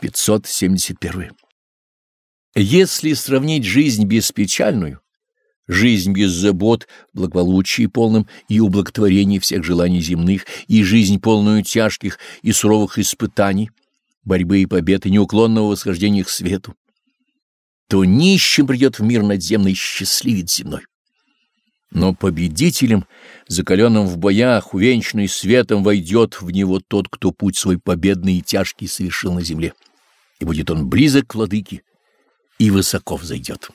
571. Если сравнить жизнь беспечальную, жизнь без забот, благополучия полным и ублаготворения всех желаний земных, и жизнь полную тяжких и суровых испытаний, борьбы и побед и неуклонного восхождения к свету, то нищим придет в мир надземный счастливец земной. Но победителем, закаленным в боях, увенчанный светом, войдет в него тот, кто путь свой победный и тяжкий совершил на земле, и будет он близок к владыке и высоко взойдет.